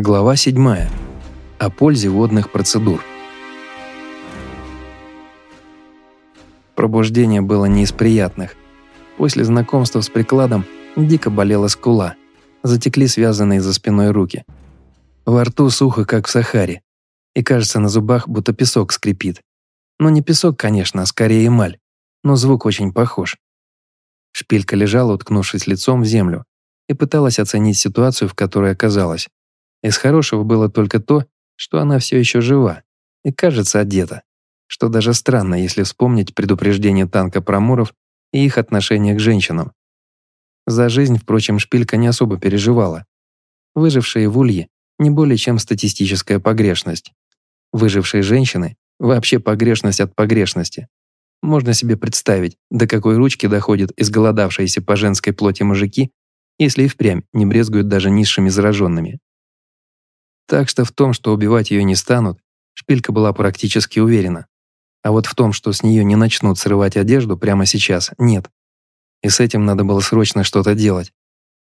Глава 7. О пользе водных процедур. Пробуждение было не из приятных. После знакомства с прикладом дико болела скула. Затекли связанные за спиной руки. Во рту сухо, как в Сахаре. И кажется, на зубах будто песок скрипит. Но не песок, конечно, а скорее эмаль. Но звук очень похож. Шпилька лежала, уткнувшись лицом в землю, и пыталась оценить ситуацию, в которой оказалась. Из хорошего было только то, что она все еще жива и, кажется, одета. Что даже странно, если вспомнить предупреждение танка про Муров и их отношение к женщинам. За жизнь, впрочем, Шпилька не особо переживала. Выжившие в Улье – не более чем статистическая погрешность. Выжившие женщины – вообще погрешность от погрешности. Можно себе представить, до какой ручки доходят изголодавшиеся по женской плоти мужики, если и впрямь не брезгуют даже низшими зараженными. Так что в том, что убивать ее не станут, Шпилька была практически уверена. А вот в том, что с нее не начнут срывать одежду прямо сейчас, нет. И с этим надо было срочно что-то делать,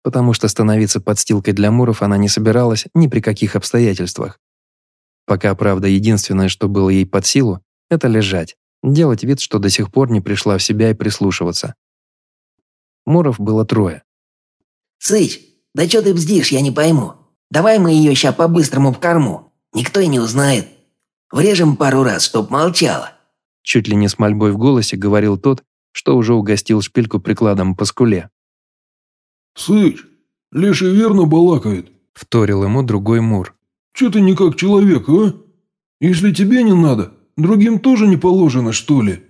потому что становиться подстилкой для муров она не собиралась ни при каких обстоятельствах. Пока, правда, единственное, что было ей под силу, это лежать, делать вид, что до сих пор не пришла в себя и прислушиваться. Муров было трое. «Сыч, да что ты бздишь, я не пойму. Давай мы ее ща по-быстрому в корму. Никто и не узнает. Врежем пару раз, чтоб молчала». Чуть ли не с мольбой в голосе говорил тот, что уже угостил шпильку прикладом по скуле. «Сыч, Леший верно балакает», – вторил ему другой Мур. «Че ты не как человек, а? Если тебе не надо, другим тоже не положено, что ли?»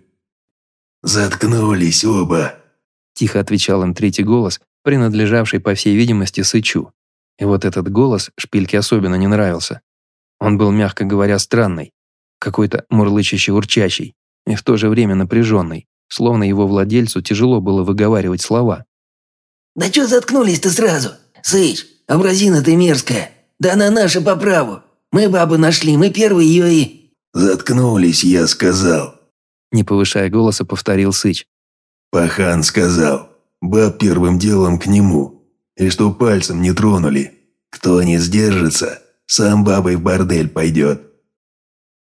«Заткнулись оба», – тихо отвечал им третий голос, принадлежавший, по всей видимости, Сычу. И вот этот голос Шпильке особенно не нравился. Он был, мягко говоря, странный, какой-то мурлычащий-урчащий, и в то же время напряженный, словно его владельцу тяжело было выговаривать слова. «Да чё заткнулись-то сразу? Сыч, образина ты мерзкая. Да она наша по праву. Мы бабу нашли, мы первые ее и...» «Заткнулись, я сказал», — не повышая голоса, повторил Сыч. «Пахан сказал, баб первым делом к нему, и что пальцем не тронули. Кто не сдержится, сам бабой в бордель пойдет».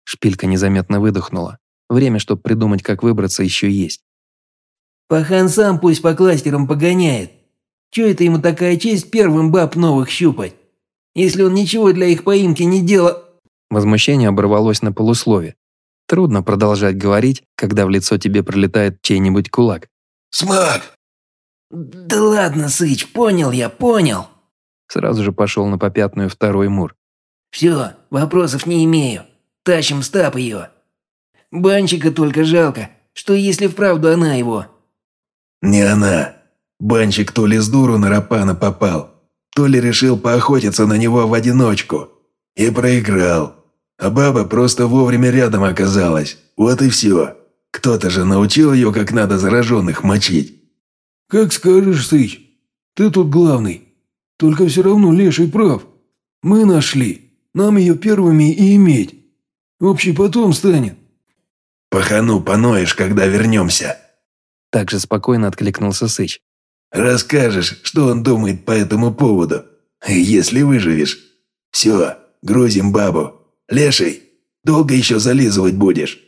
Шпилька незаметно выдохнула. Время, чтобы придумать, как выбраться, еще есть. «Пахан сам пусть по кластерам погоняет. Че это ему такая честь первым баб новых щупать? Если он ничего для их поимки не делал...» Возмущение оборвалось на полуслове. Трудно продолжать говорить, когда в лицо тебе пролетает чей-нибудь кулак. «Смак, «Да ладно, Сыч, понял я, понял!» Сразу же пошел на попятную второй Мур. «Все, вопросов не имею. Тащим стап ее. Банчика только жалко, что если вправду она его...» «Не она. Банчик то ли с дуру на Рапана попал, то ли решил поохотиться на него в одиночку. И проиграл. А баба просто вовремя рядом оказалась. Вот и все. Кто-то же научил ее, как надо зараженных мочить. «Как скажешь, Сыч. Ты тут главный. Только все равно Леший прав. Мы нашли. Нам ее первыми и иметь. Общий потом станет». «Пахану поноешь, когда вернемся». Так же спокойно откликнулся Сыч. «Расскажешь, что он думает по этому поводу. Если выживешь. Все, грузим бабу. Леший, долго еще зализывать будешь?»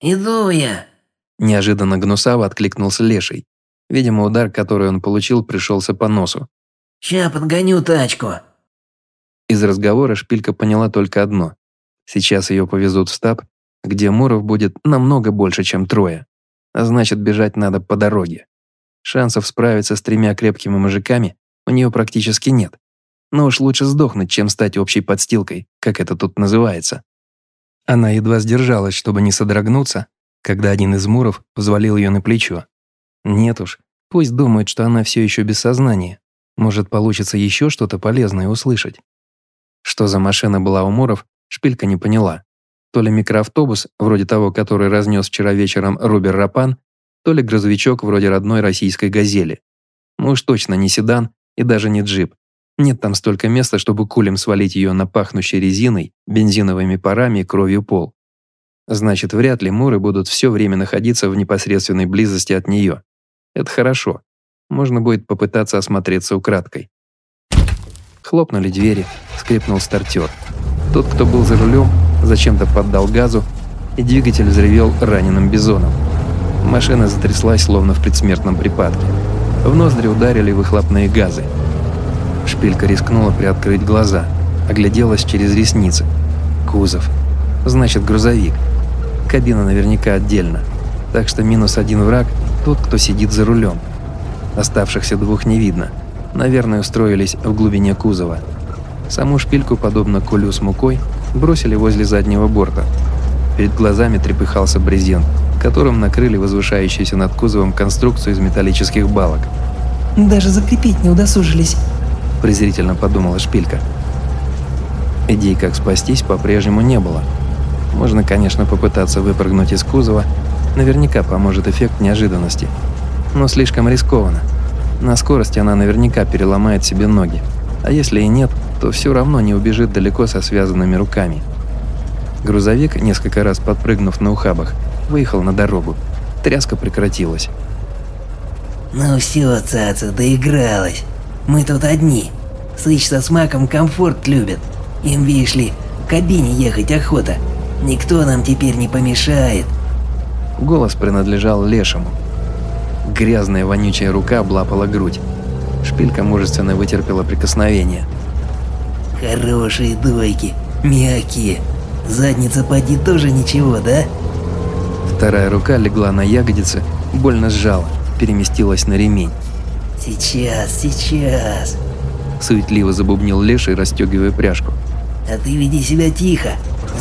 «Иду я», – неожиданно гнусаво откликнулся Леший. Видимо, удар, который он получил, пришелся по носу. «Ща подгоню тачку». Из разговора Шпилька поняла только одно. Сейчас ее повезут в стаб, где Муров будет намного больше, чем трое. А значит, бежать надо по дороге. Шансов справиться с тремя крепкими мужиками у нее практически нет. Но уж лучше сдохнуть, чем стать общей подстилкой, как это тут называется. Она едва сдержалась, чтобы не содрогнуться, когда один из Муров взвалил ее на плечо. Нет уж, пусть думает, что она все еще без сознания. Может, получится еще что-то полезное услышать. Что за машина была у Муров, Шпилька не поняла. То ли микроавтобус, вроде того, который разнес вчера вечером Рубер Рапан, то ли грузовичок вроде родной российской «Газели». Ну уж точно не седан и даже не джип. Нет там столько места, чтобы кулем свалить ее на пахнущей резиной, бензиновыми парами и кровью пол. Значит, вряд ли Муры будут все время находиться в непосредственной близости от нее. Это хорошо. Можно будет попытаться осмотреться украдкой. Хлопнули двери, скрипнул стартер. Тот, кто был за рулем, зачем-то поддал газу, и двигатель взревел раненым бизоном. Машина затряслась, словно в предсмертном припадке. В ноздри ударили выхлопные газы. Шпилька рискнула приоткрыть глаза, огляделась через ресницы. Кузов. Значит, грузовик. Кабина наверняка отдельно. Так что минус один враг – тот, кто сидит за рулем. Оставшихся двух не видно. Наверное, устроились в глубине кузова. Саму шпильку, подобно кулю с мукой, бросили возле заднего борта. Перед глазами трепыхался брезент, которым накрыли возвышающуюся над кузовом конструкцию из металлических балок. «Даже закрепить не удосужились», – презрительно подумала шпилька. Идей, как спастись, по-прежнему не было. Можно, конечно, попытаться выпрыгнуть из кузова, наверняка поможет эффект неожиданности. Но слишком рискованно. На скорости она наверняка переломает себе ноги. А если и нет, то все равно не убежит далеко со связанными руками. Грузовик, несколько раз подпрыгнув на ухабах, выехал на дорогу. Тряска прекратилась. «Ну все, цаца, доигралась. Мы тут одни. Сыч со смаком комфорт любят. Им, видишь ли, в кабине ехать охота. Никто нам теперь не помешает». Голос принадлежал Лешему. Грязная вонючая рука облапала грудь. Шпилька мужественно вытерпела прикосновение. «Хорошие дойки, мягкие. Задница поди тоже ничего, да?» Вторая рука легла на ягодицы, больно сжала, переместилась на ремень. «Сейчас, сейчас!» Суетливо забубнил Леший, расстегивая пряжку. «А ты веди себя тихо,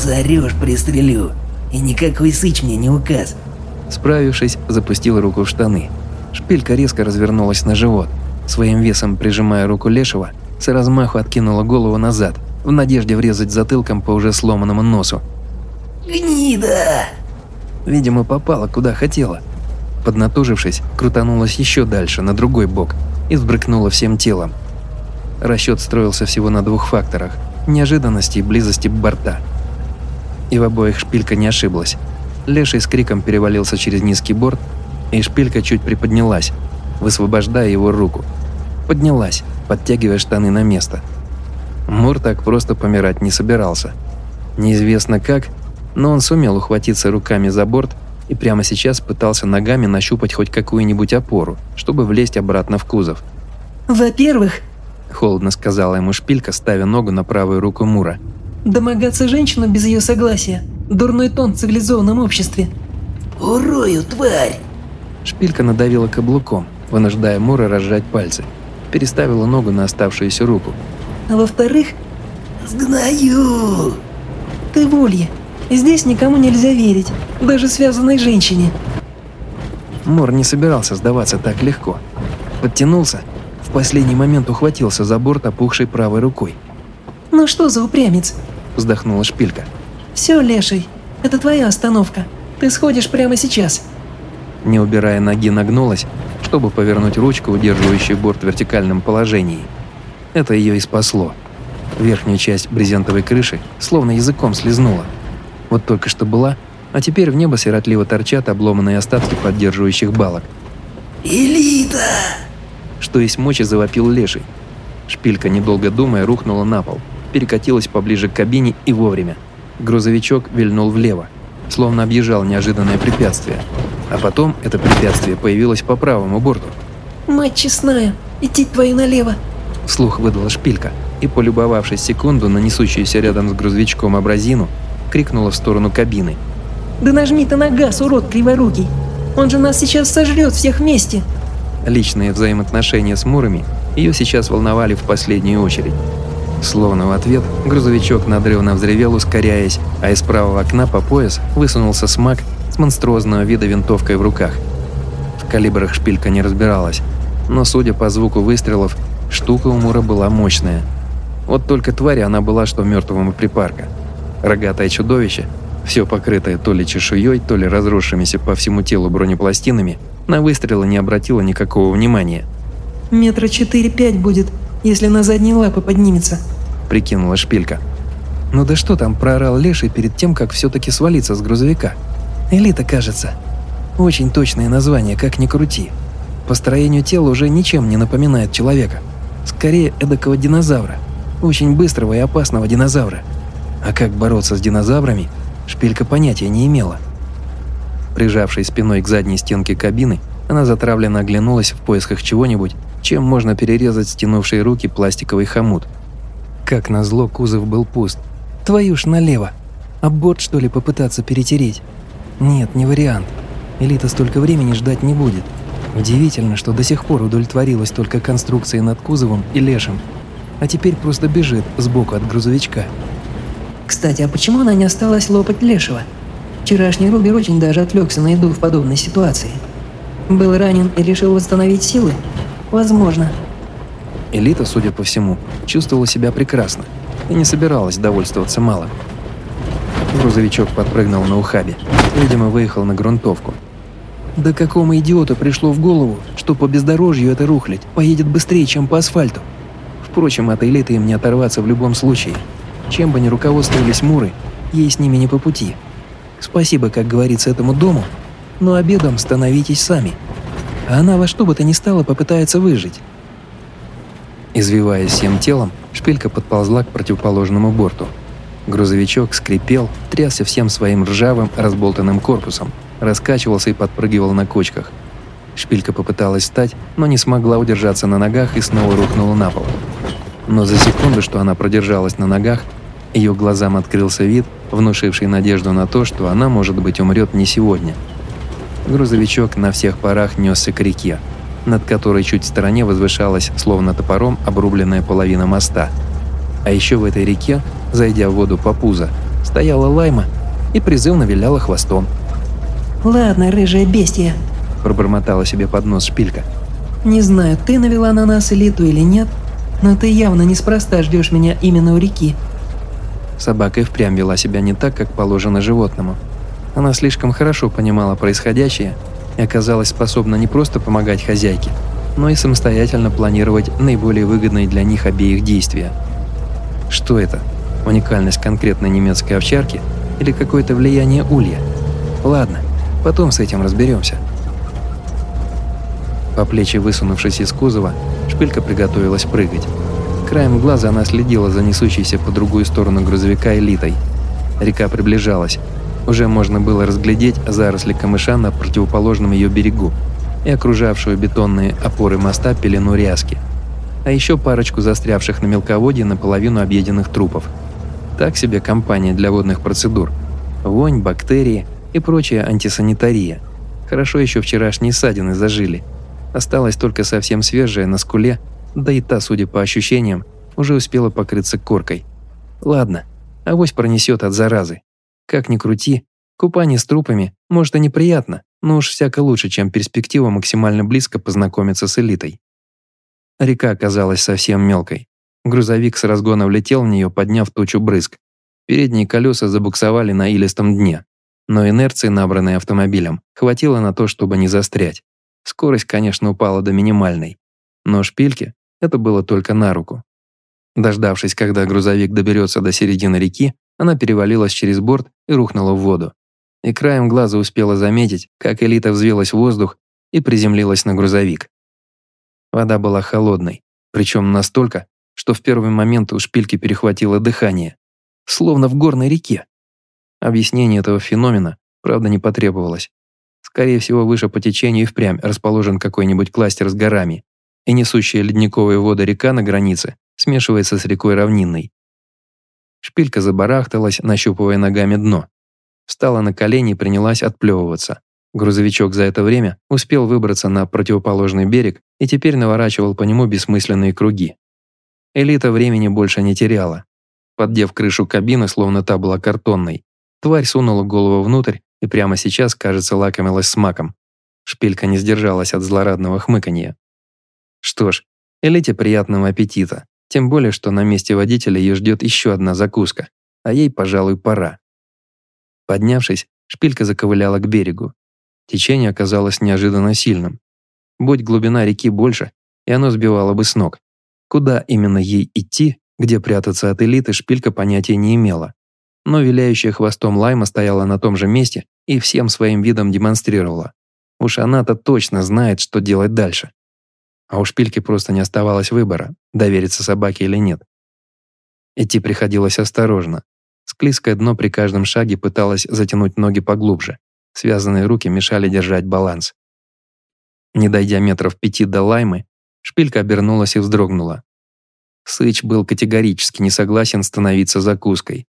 заорешь, пристрелю, и никакой сыч мне не указ!» Справившись, запустил руку в штаны. Шпилька резко развернулась на живот, своим весом прижимая руку Лешего, с размаху откинула голову назад, в надежде врезать затылком по уже сломанному носу. «Гнида!» Видимо, попала куда хотела. Поднатужившись, крутанулась еще дальше, на другой бок, и сбрыкнула всем телом. Расчет строился всего на двух факторах – неожиданности и близости борта. И в обоих шпилька не ошиблась. Леший с криком перевалился через низкий борт, и шпилька чуть приподнялась, высвобождая его руку. Поднялась, подтягивая штаны на место. Мур так просто помирать не собирался. Неизвестно как, но он сумел ухватиться руками за борт и прямо сейчас пытался ногами нащупать хоть какую-нибудь опору, чтобы влезть обратно в кузов. «Во-первых», – холодно сказала ему шпилька, ставя ногу на правую руку Мура. «Домогаться женщину без ее согласия – дурной тон в цивилизованном обществе». «Урою, тварь!» Шпилька надавила каблуком, вынуждая Мура разжать пальцы. Переставила ногу на оставшуюся руку. «А во-вторых...» «Сгною!» «Ты в улье. Здесь никому нельзя верить, даже связанной женщине». Мор не собирался сдаваться так легко. Подтянулся, в последний момент ухватился за борт опухшей правой рукой. «Ну что за упрямец?» – вздохнула шпилька. «Все, Леший, это твоя остановка. Ты сходишь прямо сейчас». Не убирая ноги, нагнулась, чтобы повернуть ручку, удерживающую борт в вертикальном положении. Это ее и спасло. Верхнюю часть брезентовой крыши словно языком слезнула. Вот только что была, а теперь в небо сиротливо торчат обломанные остатки поддерживающих балок. «Элита!» Что есть мочи завопил леший. Шпилька, недолго думая, рухнула на пол, перекатилась поближе к кабине и вовремя. Грузовичок вильнул влево, словно объезжал неожиданное препятствие. А потом это препятствие появилось по правому борту. «Мать честная, идти твою налево!» Вслух выдала шпилька и, полюбовавшись секунду на несущуюся рядом с грузовичком абразину, крикнула в сторону кабины. «Да нажми ты на газ, урод криворукий! Он же нас сейчас сожрет всех вместе!» Личные взаимоотношения с Мурами ее сейчас волновали в последнюю очередь. Словно в ответ, грузовичок надрывно взревел, ускоряясь, а из правого окна по пояс высунулся смак с монструозного вида винтовкой в руках. В калибрах шпилька не разбиралась, но, судя по звуку выстрелов, штука у Мура была мощная. Вот только твари она была, что мертвому припарка. Рогатое чудовище, все покрытое то ли чешуей, то ли разросшимися по всему телу бронепластинами, на выстрелы не обратило никакого внимания. «Метра четыре-пять будет, если на задние лапы поднимется», – прикинула шпилька. «Ну да что там проорал Леший перед тем, как все-таки свалиться с грузовика? Элита, кажется. Очень точное название, как ни крути. По строению тела уже ничем не напоминает человека. Скорее, эдакого динозавра. очень быстрого и опасного динозавра. А как бороться с динозаврами, шпилька понятия не имела. Прижавшись спиной к задней стенке кабины, она затравленно оглянулась в поисках чего-нибудь, чем можно перерезать стянувшие руки пластиковый хомут. Как назло, кузов был пуст. Твою ж налево. А борт, что ли, попытаться перетереть? Нет, не вариант. Элита столько времени ждать не будет. Удивительно, что до сих пор удовлетворилась только конструкцией над кузовом и лешим, а теперь просто бежит сбоку от грузовичка. Кстати, а почему она не осталась лопать лешего? Вчерашний Рубер очень даже отвлекся на еду в подобной ситуации. Был ранен и решил восстановить силы? Возможно. Элита, судя по всему, чувствовала себя прекрасно и не собиралась довольствоваться малым. Грузовичок подпрыгнул на ухабе, видимо, выехал на грунтовку. Да какому идиоту пришло в голову, что по бездорожью эта рухлядь поедет быстрее, чем по асфальту? Впрочем, от элиты им не оторваться в любом случае. Чем бы ни руководствовались муры, ей с ними не по пути. Спасибо, как говорится, этому дому, но обедом становитесь сами. А она во что бы то ни стало попытается выжить. Извиваясь всем телом, шпилька подползла к противоположному борту. Грузовичок скрипел, трясся всем своим ржавым, разболтанным корпусом, раскачивался и подпрыгивал на кочках. Шпилька попыталась встать, но не смогла удержаться на ногах и снова рухнула на пол. Но за секунду, что она продержалась на ногах, ее глазам открылся вид, внушивший надежду на то, что она, может быть, умрет не сегодня. Грузовичок на всех парах несся к реке, над которой чуть в стороне возвышалась, словно топором, обрубленная половина моста. А еще в этой реке, зайдя в воду по пузо, стояла лайма и призывно виляла хвостом. «Ладно, рыжая бестия», – пробормотала себе под нос шпилька. «Не знаю, ты навела на нас элиту или нет, но ты явно неспроста ждешь меня именно у реки. Собака и впрямь вела себя не так, как положено животному. Она слишком хорошо понимала происходящее и оказалась способна не просто помогать хозяйке, но и самостоятельно планировать наиболее выгодные для них обеих действия. Что это? Уникальность конкретной немецкой овчарки или какое-то влияние улья? Ладно, потом с этим разберемся. По плечи высунувшись из кузова, шпилька приготовилась прыгать. Краем глаза она следила за несущейся по другую сторону грузовика элитой. Река приближалась. Уже можно было разглядеть заросли камыша на противоположном ее берегу и окружавшую бетонные опоры моста пелену ряски. А еще парочку застрявших на мелководье наполовину объеденных трупов. Так себе компания для водных процедур. Вонь, бактерии и прочая антисанитария. Хорошо еще вчерашние ссадины зажили. Осталась только совсем свежая на скуле да и та, судя по ощущениям, уже успела покрыться коркой. Ладно, авось пронесет от заразы. Как ни крути, купание с трупами, может и неприятно, но уж всяко лучше, чем перспектива максимально близко познакомиться с элитой. Река оказалась совсем мелкой. Грузовик с разгона влетел в нее, подняв тучу брызг. Передние колеса забуксовали на илистом дне. Но инерции, набранной автомобилем, хватило на то, чтобы не застрять. Скорость, конечно, упала до минимальной. Но шпильки это было только на руку. Дождавшись, когда грузовик доберется до середины реки, она перевалилась через борт и рухнула в воду. И краем глаза успела заметить, как элита взвелась в воздух и приземлилась на грузовик. Вода была холодной, причем настолько, что в первый момент у шпильки перехватило дыхание, словно в горной реке. Объяснение этого феномена, правда, не потребовалось. Скорее всего, выше по течению и впрямь расположен какой-нибудь кластер с горами, и несущая ледниковые воды река на границе смешивается с рекой равнинной. Шпилька забарахталась, нащупывая ногами дно. Встала на колени и принялась отплевываться. Грузовичок за это время успел выбраться на противоположный берег и теперь наворачивал по нему бессмысленные круги. Элита времени больше не теряла. Поддев крышу кабины, словно та была картонной, тварь сунула голову внутрь и прямо сейчас, кажется, лакомилась смаком. Шпилька не сдержалась от злорадного хмыканья. Что ж, Элите приятного аппетита, тем более, что на месте водителя ее ждет еще одна закуска, а ей, пожалуй, пора. Поднявшись, шпилька заковыляла к берегу. Течение оказалось неожиданно сильным. Будь глубина реки больше, и оно сбивало бы с ног. Куда именно ей идти, где прятаться от элиты, шпилька понятия не имела. Но виляющая хвостом лайма стояла на том же месте и всем своим видом демонстрировала. Уж она-то точно знает, что делать дальше. А у шпильки просто не оставалось выбора, довериться собаке или нет. Идти приходилось осторожно. Склизкое дно при каждом шаге пыталось затянуть ноги поглубже. Связанные руки мешали держать баланс. Не дойдя метров пяти до лаймы, шпилька обернулась и вздрогнула. Сыч был категорически не согласен становиться закуской.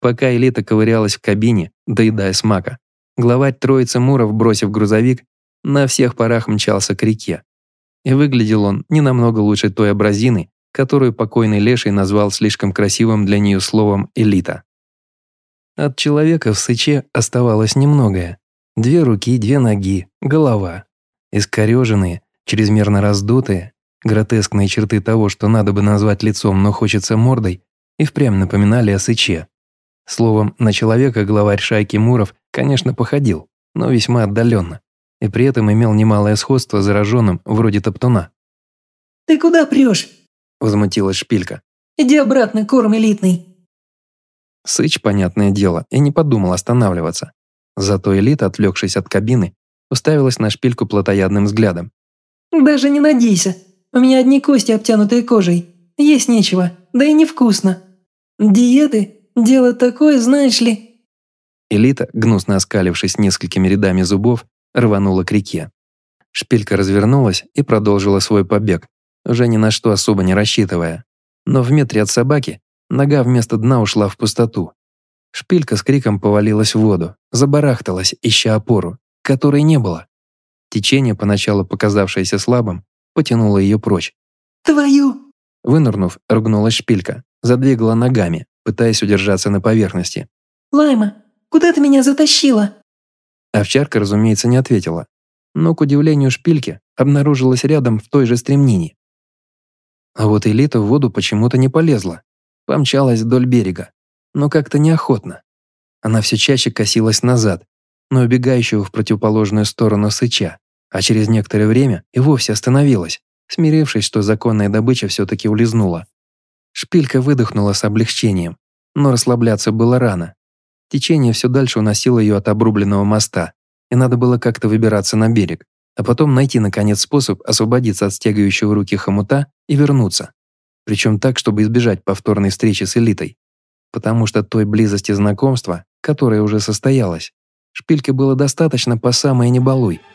Пока элита ковырялась в кабине, доедая смака, главарь троицы Муров, бросив грузовик, на всех парах мчался к реке. И выглядел он не намного лучше той абразины, которую покойный Леший назвал слишком красивым для нее словом «элита». От человека в Сыче оставалось немногое. Две руки, две ноги, голова. Искореженные, чрезмерно раздутые, гротескные черты того, что надо бы назвать лицом, но хочется мордой, и впрямь напоминали о Сыче. Словом, на человека главарь шайки Муров, конечно, походил, но весьма отдаленно, и при этом имел немалое сходство с зараженным, вроде топтуна. «Ты куда прешь?» – возмутилась шпилька. «Иди обратно, корм элитный». Сыч, понятное дело, и не подумал останавливаться. Зато элита, отвлекшись от кабины, уставилась на шпильку плотоядным взглядом. «Даже не надейся. У меня одни кости, обтянутые кожей. Есть нечего, да и невкусно. Диеты – дело такое, знаешь ли». Элита, гнусно оскалившись несколькими рядами зубов, рванула к реке. Шпилька развернулась и продолжила свой побег, уже ни на что особо не рассчитывая. Но в метре от собаки нога вместо дна ушла в пустоту. Шпилька с криком повалилась в воду, забарахталась, ища опору, которой не было. Течение, поначалу показавшееся слабым, потянуло ее прочь. «Твою!» Вынырнув, ругнулась шпилька, задвигала ногами, пытаясь удержаться на поверхности. «Лайма, куда ты меня затащила?» Овчарка, разумеется, не ответила, но, к удивлению шпильки, обнаружилась рядом в той же стремнине. А вот Элита в воду почему-то не полезла, помчалась вдоль берега, но как-то неохотно. Она все чаще косилась назад, но убегающего в противоположную сторону сыча, а через некоторое время и вовсе остановилась, смирившись, что законная добыча все-таки улизнула. Шпилька выдохнула с облегчением, но расслабляться было рано. Течение все дальше уносило ее от обрубленного моста, и надо было как-то выбираться на берег, а потом найти, наконец, способ освободиться от стягивающего руки хомута и вернуться. Причем так, чтобы избежать повторной встречи с элитой. Потому что той близости знакомства, которая уже состоялась, Шпильке было достаточно по самое не балуй –